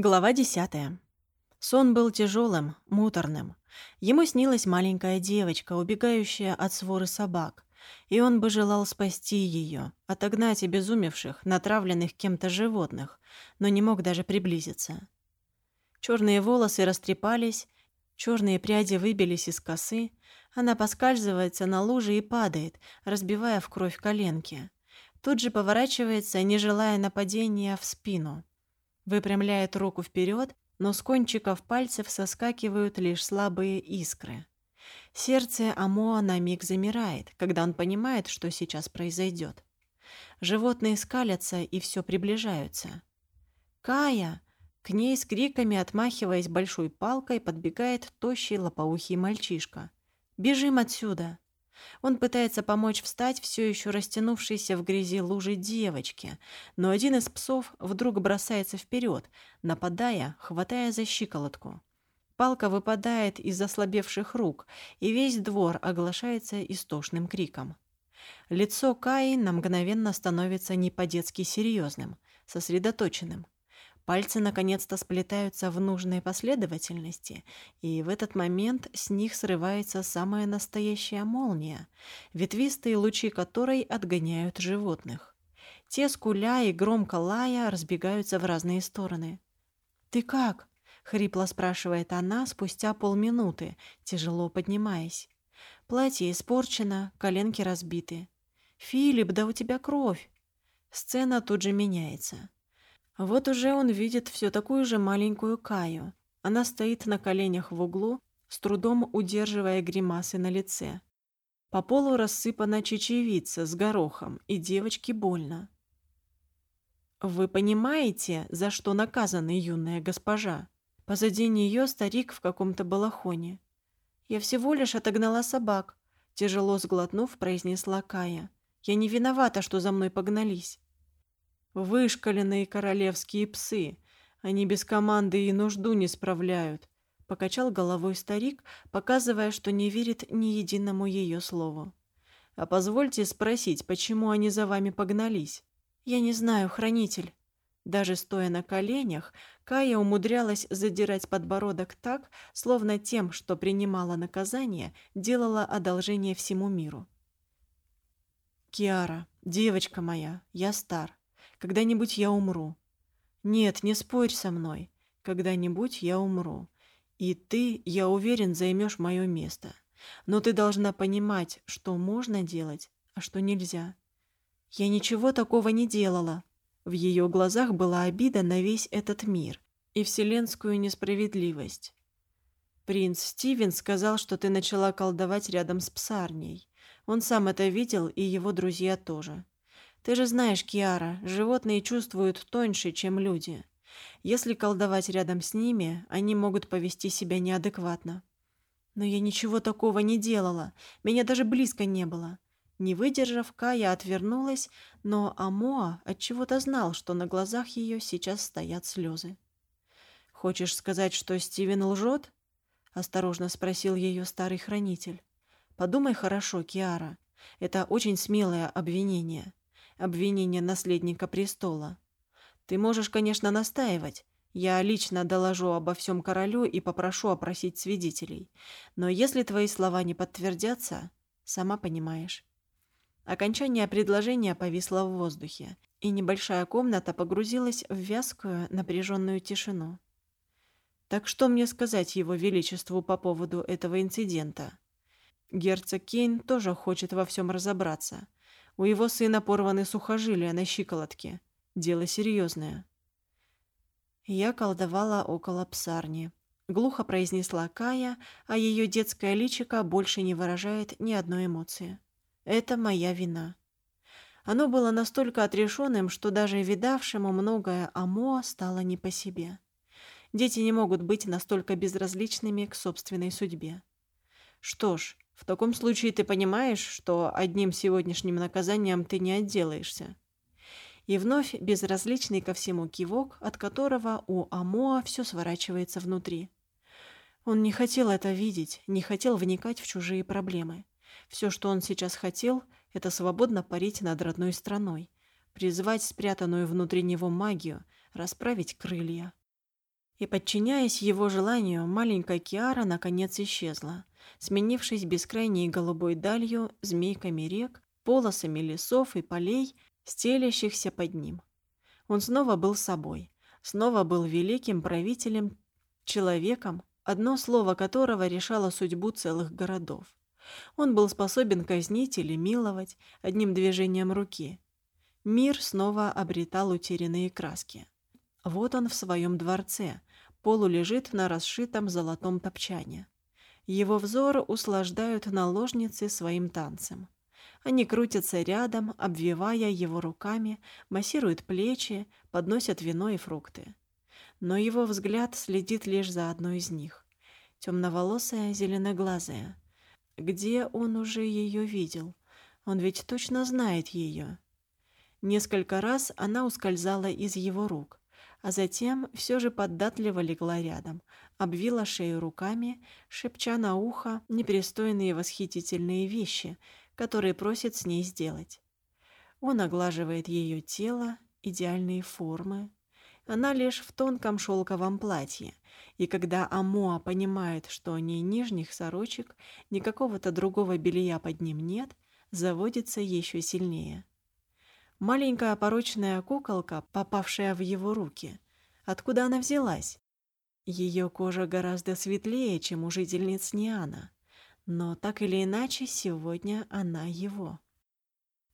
Глава десятая. Сон был тяжелым, муторным. Ему снилась маленькая девочка, убегающая от своры собак, и он бы желал спасти ее, отогнать обезумевших, натравленных кем-то животных, но не мог даже приблизиться. Черные волосы растрепались, черные пряди выбились из косы, она поскальзывается на луже и падает, разбивая в кровь коленки. Тут же поворачивается, не желая нападения, в спину – выпрямляет руку вперед, но с кончиков пальцев соскакивают лишь слабые искры. Сердце Амоа на миг замирает, когда он понимает, что сейчас произойдет. Животные скалятся и все приближаются. «Кая!» К ней с криками, отмахиваясь большой палкой, подбегает тощий лопоухий мальчишка. «Бежим отсюда!» Он пытается помочь встать все еще растянувшейся в грязи лужи девочке, но один из псов вдруг бросается вперед, нападая, хватая за щиколотку. Палка выпадает из ослабевших рук, и весь двор оглашается истошным криком. Лицо Каи на мгновенно становится не по-детски серьезным, сосредоточенным. Пальцы наконец-то сплетаются в нужной последовательности, и в этот момент с них срывается самая настоящая молния, ветвистые лучи которой отгоняют животных. Те, скуля и громко лая, разбегаются в разные стороны. «Ты как?» — хрипло спрашивает она спустя полминуты, тяжело поднимаясь. Платье испорчено, коленки разбиты. «Филипп, да у тебя кровь!» Сцена тут же меняется. Вот уже он видит все такую же маленькую Каю. Она стоит на коленях в углу, с трудом удерживая гримасы на лице. По полу рассыпана чечевица с горохом, и девочке больно. «Вы понимаете, за что наказана юная госпожа?» Позади нее старик в каком-то балахоне. «Я всего лишь отогнала собак», — тяжело сглотнув, произнесла Кая. «Я не виновата, что за мной погнались». Вышкаленные королевские псы. Они без команды и нужду не справляют. Покачал головой старик, показывая, что не верит ни единому ее слову. А позвольте спросить, почему они за вами погнались? Я не знаю, хранитель. Даже стоя на коленях, Кая умудрялась задирать подбородок так, словно тем, что принимала наказание, делала одолжение всему миру. «Киара, девочка моя, я стар. Когда-нибудь я умру. Нет, не спорь со мной. Когда-нибудь я умру. И ты, я уверен, займешь мое место. Но ты должна понимать, что можно делать, а что нельзя. Я ничего такого не делала. В ее глазах была обида на весь этот мир и вселенскую несправедливость. Принц Стивен сказал, что ты начала колдовать рядом с псарней. Он сам это видел, и его друзья тоже. Ты же знаешь, Киара, животные чувствуют тоньше, чем люди. Если колдовать рядом с ними, они могут повести себя неадекватно. Но я ничего такого не делала, меня даже близко не было. Не выдержав, Кая отвернулась, но Амоа отчего-то знал, что на глазах ее сейчас стоят слезы. «Хочешь сказать, что Стивен лжет?» — осторожно спросил ее старый хранитель. «Подумай хорошо, Киара. Это очень смелое обвинение обвинение наследника престола. Ты можешь, конечно, настаивать. Я лично доложу обо всем королю и попрошу опросить свидетелей. Но если твои слова не подтвердятся, сама понимаешь. Окончание предложения повисло в воздухе, и небольшая комната погрузилась в вязкую, напряженную тишину. Так что мне сказать его величеству по поводу этого инцидента? Герцог Кейн тоже хочет во всем разобраться, у его сына порваны сухожилия на щиколотке. Дело серьезное. Я колдовала около псарни. Глухо произнесла Кая, а ее детское личико больше не выражает ни одной эмоции. Это моя вина. Оно было настолько отрешенным, что даже видавшему многое Амо стало не по себе. Дети не могут быть настолько безразличными к собственной судьбе. Что ж, в таком случае ты понимаешь, что одним сегодняшним наказанием ты не отделаешься. И вновь безразличный ко всему кивок, от которого у Амоа все сворачивается внутри. Он не хотел это видеть, не хотел вникать в чужие проблемы. Все, что он сейчас хотел, это свободно парить над родной страной, призвать спрятанную внутри него магию, расправить крылья. И, подчиняясь его желанию, маленькая Киара наконец исчезла, сменившись бескрайней голубой далью, змейками рек, полосами лесов и полей, стелящихся под ним. Он снова был собой, снова был великим правителем, человеком, одно слово которого решало судьбу целых городов. Он был способен казнить или миловать одним движением руки. Мир снова обретал утерянные краски. Вот он в своем дворце, полу лежит на расшитом золотом топчане. Его взор услаждают наложницы своим танцем. Они крутятся рядом, обвивая его руками, массируют плечи, подносят вино и фрукты. Но его взгляд следит лишь за одной из них. Темноволосая, зеленоглазая. Где он уже ее видел? Он ведь точно знает ее. Несколько раз она ускользала из его рук, а затем все же поддатливо легла рядом, обвила шею руками, шепча на ухо непристойные восхитительные вещи, которые просит с ней сделать. Он оглаживает ее тело, идеальные формы. Она лишь в тонком шелковом платье, и когда Амоа понимает, что ни нижних сорочек, ни какого-то другого белья под ним нет, заводится еще сильнее. Маленькая порочная куколка, попавшая в его руки. Откуда она взялась? Ее кожа гораздо светлее, чем у жительниц Ниана. Но так или иначе, сегодня она его.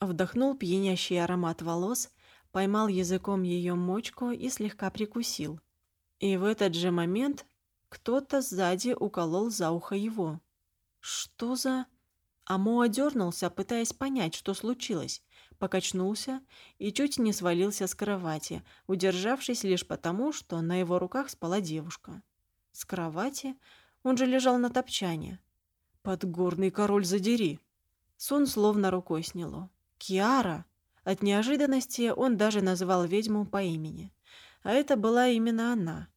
Вдохнул пьянящий аромат волос, поймал языком ее мочку и слегка прикусил. И в этот же момент кто-то сзади уколол за ухо его. «Что за...» Амо дернулся, пытаясь понять, что случилось, покачнулся и чуть не свалился с кровати, удержавшись лишь потому, что на его руках спала девушка. С кровати? Он же лежал на топчане. Подгорный король задери. Сон словно рукой сняло. Киара! От неожиданности он даже назвал ведьму по имени. А это была именно она.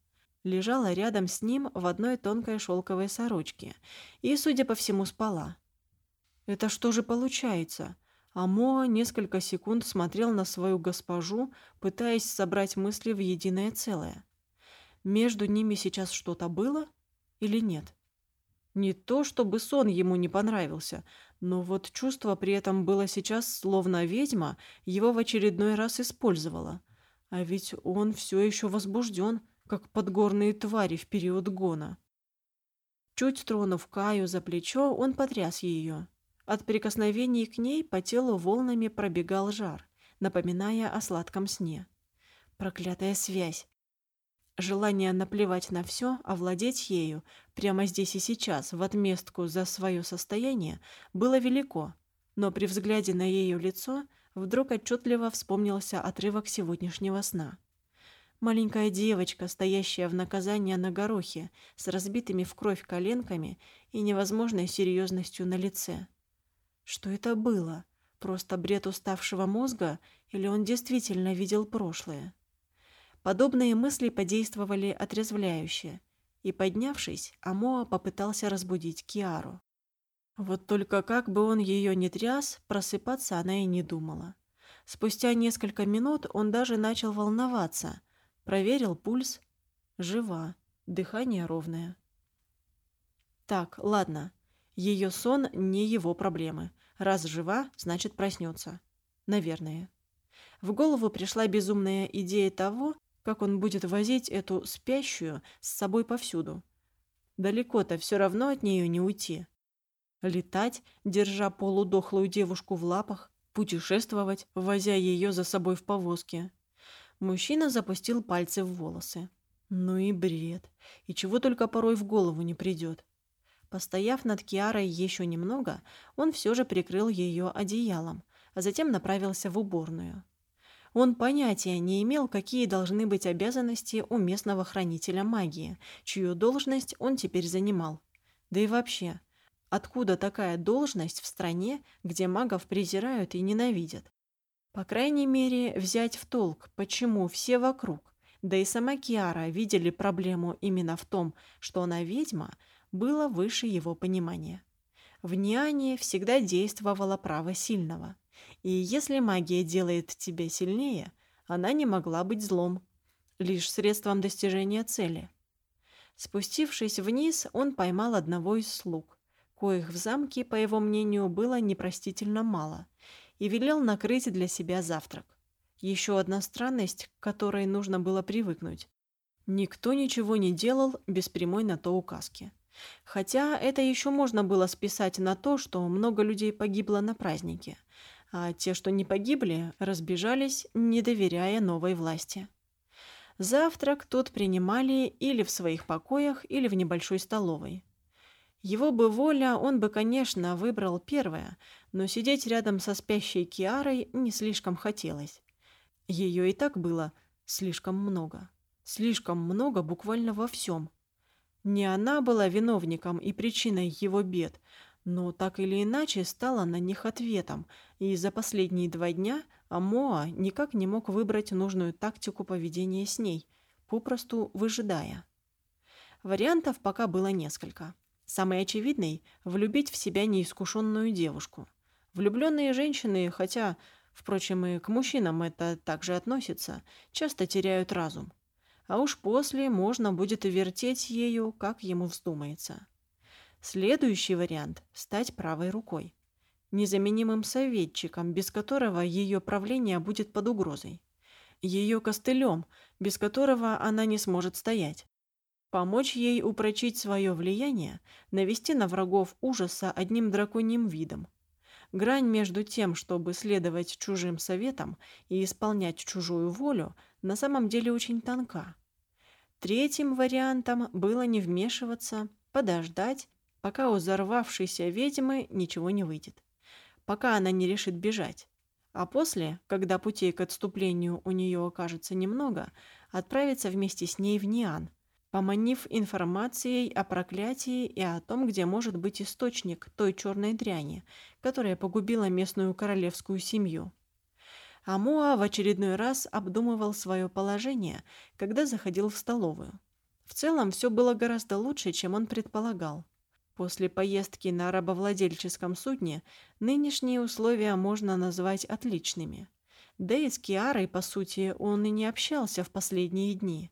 Лежала рядом с ним в одной тонкой шелковой сорочке и, судя по всему, спала. Это что же получается? Амо несколько секунд смотрел на свою госпожу, пытаясь собрать мысли в единое целое. Между ними сейчас что-то было или нет? Не то, чтобы сон ему не понравился, но вот чувство при этом было сейчас, словно ведьма его в очередной раз использовала. А ведь он все еще возбужден, как подгорные твари в период гона. Чуть тронув Каю за плечо, он потряс ее. От прикосновений к ней по телу волнами пробегал жар, напоминая о сладком сне. Проклятая связь. Желание наплевать на все, овладеть ею прямо здесь и сейчас, в отместку за свое состояние, было велико, но при взгляде на ее лицо вдруг отчетливо вспомнился отрывок сегодняшнего сна. Маленькая девочка, стоящая в наказание на горохе, с разбитыми в кровь коленками и невозможной серьезностью на лице. Что это было? Просто бред уставшего мозга или он действительно видел прошлое? Подобные мысли подействовали отрезвляюще, и, поднявшись, Амоа попытался разбудить Киару. Вот только как бы он ее не тряс, просыпаться она и не думала. Спустя несколько минут он даже начал волноваться. Проверил пульс. Жива. Дыхание ровное. Так, ладно. Ее сон не его проблемы. Раз жива, значит проснется. Наверное. В голову пришла безумная идея того, как он будет возить эту спящую с собой повсюду. Далеко-то все равно от нее не уйти. Летать, держа полудохлую девушку в лапах, путешествовать, возя ее за собой в повозке. Мужчина запустил пальцы в волосы. Ну и бред. И чего только порой в голову не придет. Постояв над Киарой еще немного, он все же прикрыл ее одеялом, а затем направился в уборную. Он понятия не имел, какие должны быть обязанности у местного хранителя магии, чью должность он теперь занимал. Да и вообще, откуда такая должность в стране, где магов презирают и ненавидят? По крайней мере, взять в толк, почему все вокруг, да и сама Киара видели проблему именно в том, что она ведьма – было выше его понимания. В Ниане всегда действовало право сильного. И если магия делает тебя сильнее, она не могла быть злом, лишь средством достижения цели. Спустившись вниз, он поймал одного из слуг, коих в замке, по его мнению, было непростительно мало, и велел накрыть для себя завтрак. Еще одна странность, к которой нужно было привыкнуть. Никто ничего не делал без прямой на то указки. Хотя это еще можно было списать на то, что много людей погибло на празднике, а те, что не погибли, разбежались, не доверяя новой власти. Завтрак тут принимали или в своих покоях, или в небольшой столовой. Его бы воля, он бы, конечно, выбрал первое, но сидеть рядом со спящей Киарой не слишком хотелось. Ее и так было слишком много. Слишком много буквально во всем. Не она была виновником и причиной его бед, но так или иначе стала на них ответом, и за последние два дня Амоа никак не мог выбрать нужную тактику поведения с ней, попросту выжидая. Вариантов пока было несколько. Самый очевидный – влюбить в себя неискушенную девушку. Влюбленные женщины, хотя, впрочем, и к мужчинам это также относится, часто теряют разум а уж после можно будет и вертеть ею, как ему вздумается. Следующий вариант – стать правой рукой. Незаменимым советчиком, без которого ее правление будет под угрозой. Ее костылем, без которого она не сможет стоять. Помочь ей упрочить свое влияние, навести на врагов ужаса одним драконьим видом. Грань между тем, чтобы следовать чужим советам и исполнять чужую волю, на самом деле очень тонка. Третьим вариантом было не вмешиваться, подождать, пока у взорвавшейся ведьмы ничего не выйдет, пока она не решит бежать. А после, когда путей к отступлению у нее окажется немного, отправиться вместе с ней в Ниан, поманив информацией о проклятии и о том, где может быть источник той черной дряни, которая погубила местную королевскую семью. Амуа в очередной раз обдумывал свое положение, когда заходил в столовую. В целом все было гораздо лучше, чем он предполагал. После поездки на рабовладельческом судне нынешние условия можно назвать отличными. Да и с Киарой, по сути, он и не общался в последние дни.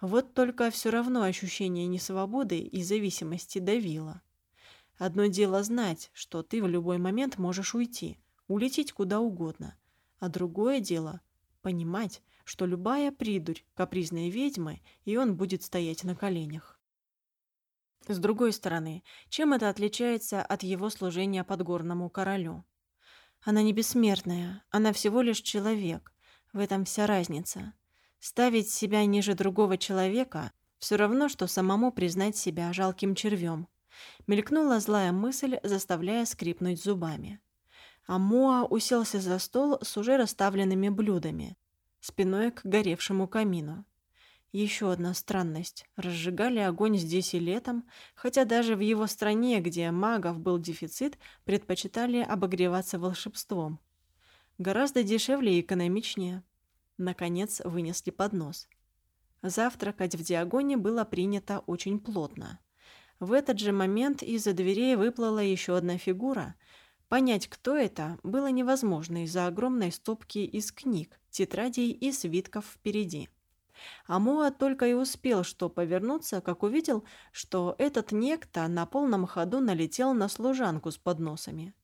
Вот только все равно ощущение несвободы и зависимости давило. Одно дело знать, что ты в любой момент можешь уйти, улететь куда угодно – а другое дело — понимать, что любая придурь — капризная ведьма, и он будет стоять на коленях. С другой стороны, чем это отличается от его служения подгорному королю? Она не бессмертная, она всего лишь человек. В этом вся разница. Ставить себя ниже другого человека — все равно, что самому признать себя жалким червем. Мелькнула злая мысль, заставляя скрипнуть зубами а Моа уселся за стол с уже расставленными блюдами, спиной к горевшему камину. Еще одна странность. Разжигали огонь здесь и летом, хотя даже в его стране, где магов был дефицит, предпочитали обогреваться волшебством. Гораздо дешевле и экономичнее. Наконец вынесли поднос. Завтракать в Диагоне было принято очень плотно. В этот же момент из-за дверей выплыла еще одна фигура — Понять, кто это, было невозможно из-за огромной стопки из книг, тетрадей и свитков впереди. А Моа только и успел что повернуться, как увидел, что этот некто на полном ходу налетел на служанку с подносами.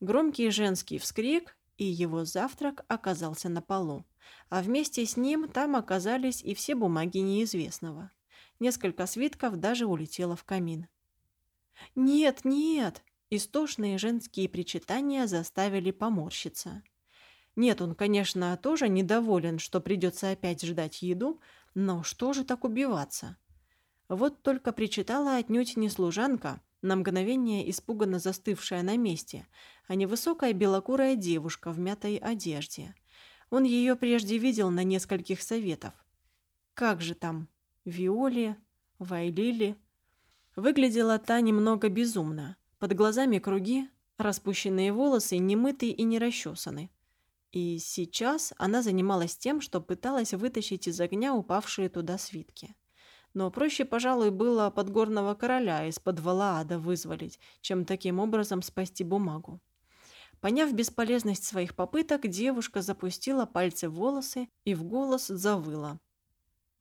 Громкий женский вскрик, и его завтрак оказался на полу. А вместе с ним там оказались и все бумаги неизвестного. Несколько свитков даже улетело в камин. «Нет, нет!» Истошные женские причитания заставили поморщиться. Нет, он, конечно, тоже недоволен, что придется опять ждать еду, но что же так убиваться? Вот только причитала отнюдь не служанка, на мгновение испуганно застывшая на месте, а невысокая белокурая девушка в мятой одежде. Он ее прежде видел на нескольких советов. Как же там? Виоли? Вайлили? Выглядела та немного безумно. Под глазами круги, распущенные волосы немытые и не расчесаны. И сейчас она занималась тем, что пыталась вытащить из огня упавшие туда свитки. Но проще, пожалуй, было подгорного короля из-под ада вызволить, чем таким образом спасти бумагу. Поняв бесполезность своих попыток, девушка запустила пальцы в волосы и в голос завыла.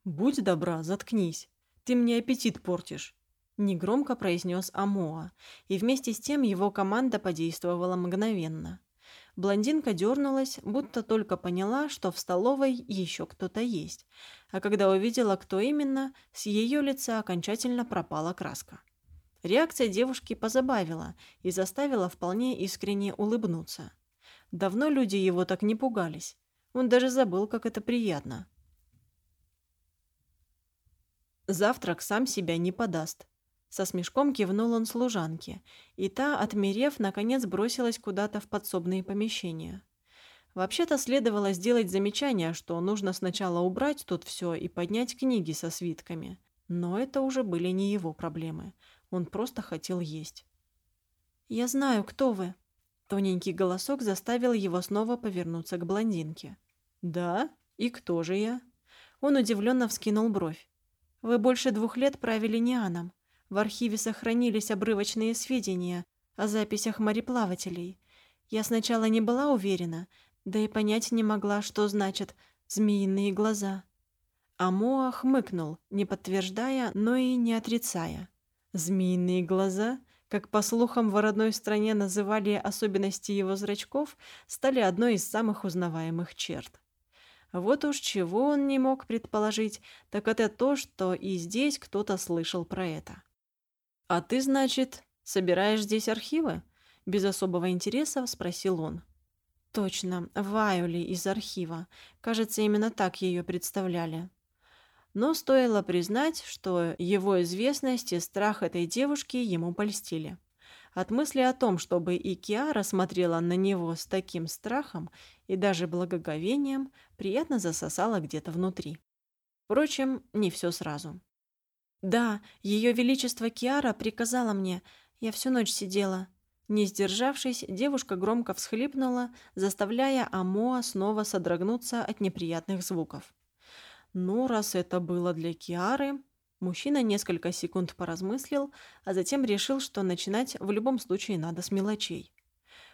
«Будь добра, заткнись. Ты мне аппетит портишь!» Негромко произнес Амоа, и вместе с тем его команда подействовала мгновенно. Блондинка дернулась, будто только поняла, что в столовой еще кто-то есть, а когда увидела, кто именно, с ее лица окончательно пропала краска. Реакция девушки позабавила и заставила вполне искренне улыбнуться. Давно люди его так не пугались. Он даже забыл, как это приятно. Завтрак сам себя не подаст. Со смешком кивнул он служанке, и та, отмерев, наконец бросилась куда-то в подсобные помещения. Вообще-то следовало сделать замечание, что нужно сначала убрать тут все и поднять книги со свитками. Но это уже были не его проблемы. Он просто хотел есть. «Я знаю, кто вы». Тоненький голосок заставил его снова повернуться к блондинке. «Да? И кто же я?» Он удивленно вскинул бровь. «Вы больше двух лет правили Нианом. В архиве сохранились обрывочные сведения о записях мореплавателей. Я сначала не была уверена, да и понять не могла, что значат «змеиные глаза». А Моа хмыкнул, не подтверждая, но и не отрицая. Змеиные глаза, как по слухам в родной стране называли особенности его зрачков, стали одной из самых узнаваемых черт. Вот уж чего он не мог предположить, так это то, что и здесь кто-то слышал про это. «А ты, значит, собираешь здесь архивы?» Без особого интереса спросил он. «Точно, Вайоли из архива. Кажется, именно так ее представляли. Но стоило признать, что его известность и страх этой девушки ему польстили. От мысли о том, чтобы и Киара смотрела на него с таким страхом и даже благоговением, приятно засосала где-то внутри. Впрочем, не все сразу. «Да, ее величество Киара приказала мне. Я всю ночь сидела». Не сдержавшись, девушка громко всхлипнула, заставляя Амоа снова содрогнуться от неприятных звуков. Ну, раз это было для Киары... Мужчина несколько секунд поразмыслил, а затем решил, что начинать в любом случае надо с мелочей.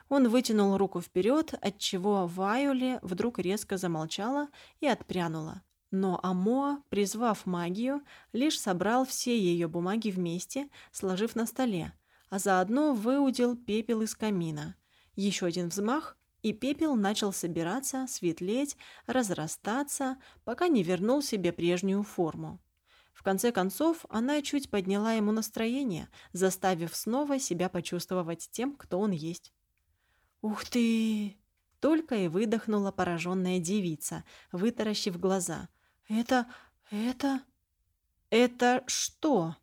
Он вытянул руку вперед, отчего Вайоле вдруг резко замолчала и отпрянула. Но Амоа, призвав магию, лишь собрал все ее бумаги вместе, сложив на столе, а заодно выудил пепел из камина. Еще один взмах, и пепел начал собираться, светлеть, разрастаться, пока не вернул себе прежнюю форму. В конце концов, она чуть подняла ему настроение, заставив снова себя почувствовать тем, кто он есть. «Ух ты!» — только и выдохнула пораженная девица, вытаращив глаза. «Это... это...» «Это что?»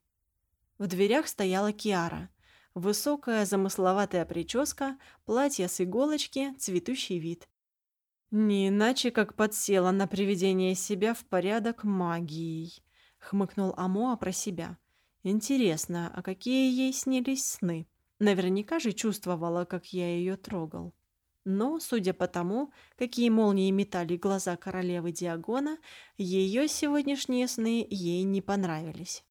В дверях стояла Киара — Высокая замысловатая прическа, платье с иголочки, цветущий вид. «Не иначе, как подсела на приведение себя в порядок магией», — хмыкнул Амоа про себя. «Интересно, а какие ей снились сны? Наверняка же чувствовала, как я ее трогал». Но, судя по тому, какие молнии метали глаза королевы Диагона, ее сегодняшние сны ей не понравились.